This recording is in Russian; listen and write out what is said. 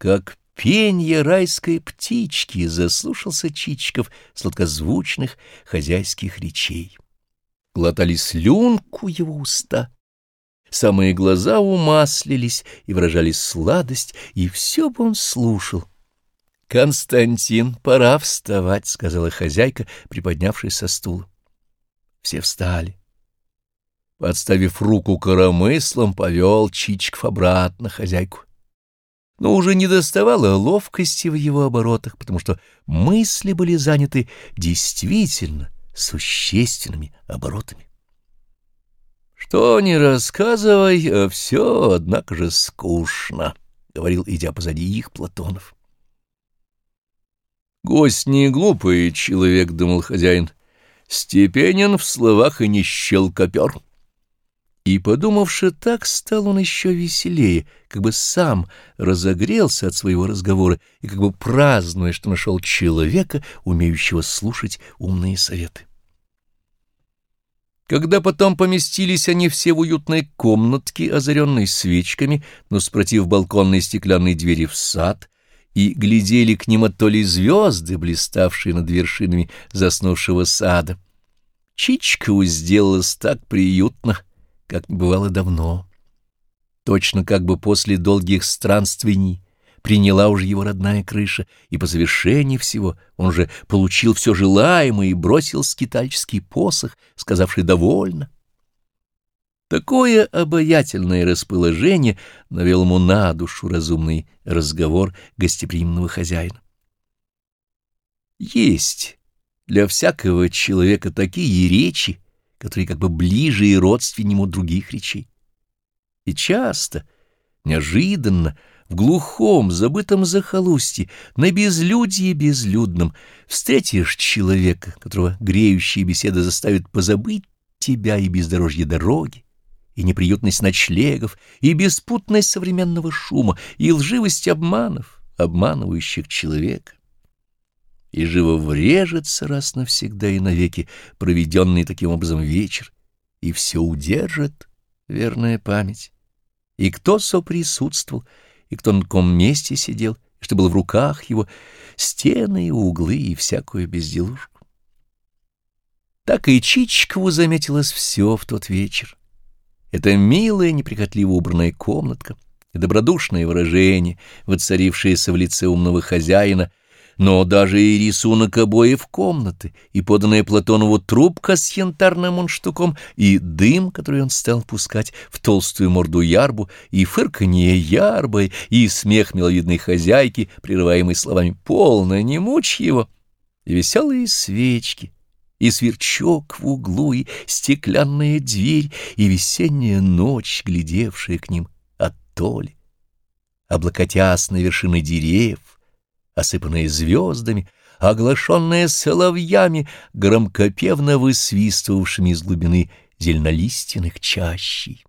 Как пенье райской птички заслушался Чичиков сладкозвучных хозяйских речей. Глотали слюнку его уста. Самые глаза умаслились и выражали сладость, и все бы он слушал. «Константин, пора вставать», — сказала хозяйка, приподнявшись со стула. Все встали. Подставив руку коромыслом, повел Чичиков обратно хозяйку. Но уже не доставало ловкости в его оборотах, потому что мысли были заняты действительно существенными оборотами. «Что не рассказывай, а все, однако же, скучно», — говорил, идя позади их, Платонов. «Гость не глупый человек», — думал хозяин, — «степенен в словах и не щелкопер». И, подумавши так, стал он еще веселее, как бы сам разогрелся от своего разговора и как бы празднуя, что нашел человека, умеющего слушать умные советы. Когда потом поместились они все в уютной комнатке, озаренной свечками, но спротив балконной стеклянной двери в сад, и глядели к ним от ли звезды, блиставшие над вершинами заснувшего сада, Чичкову сделалось так приютно, как бывало давно. Точно как бы после долгих странствий приняла уже его родная крыша, и по завершении всего он уже получил все желаемое и бросил скитальческий посох, сказавший «довольно». Такое обаятельное расположение навел ему на душу разумный разговор гостеприимного хозяина. Есть для всякого человека такие речи, которые как бы ближе и родственнему других речей. И часто, неожиданно, в глухом, забытом захолустье, на безлюдье безлюдном, встретишь человека, которого греющие беседы заставят позабыть тебя и бездорожье дороги, и неприютность ночлегов, и беспутность современного шума, и лживость обманов, обманывающих человека. И живо врежется раз навсегда и навеки проведенный таким образом вечер, и все удержит верная память. И кто соприсутствовал, и кто на каком месте сидел, и что было в руках его, стены и углы и всякую безделушку. Так и Чичкову заметилось все в тот вечер. Это милая, неприхотливо убранная комнатка, и добродушное выражение, воцарившееся в лице умного хозяина, но даже и рисунок обоев комнаты, и поданная Платонову трубка с янтарным мундштуком, и дым, который он стал пускать в толстую морду ярбу, и фырканье ярбой, и смех миловидной хозяйки, прерываемый словами «полно, не мучь его», и веселые свечки, и сверчок в углу, и стеклянная дверь, и весенняя ночь, глядевшая к ним оттоли. Облокотясь на вершины деревьев, осыпанная звездами, оглашенная соловьями, громкопевно высвистывавшими из глубины зеленолистьяных чащей.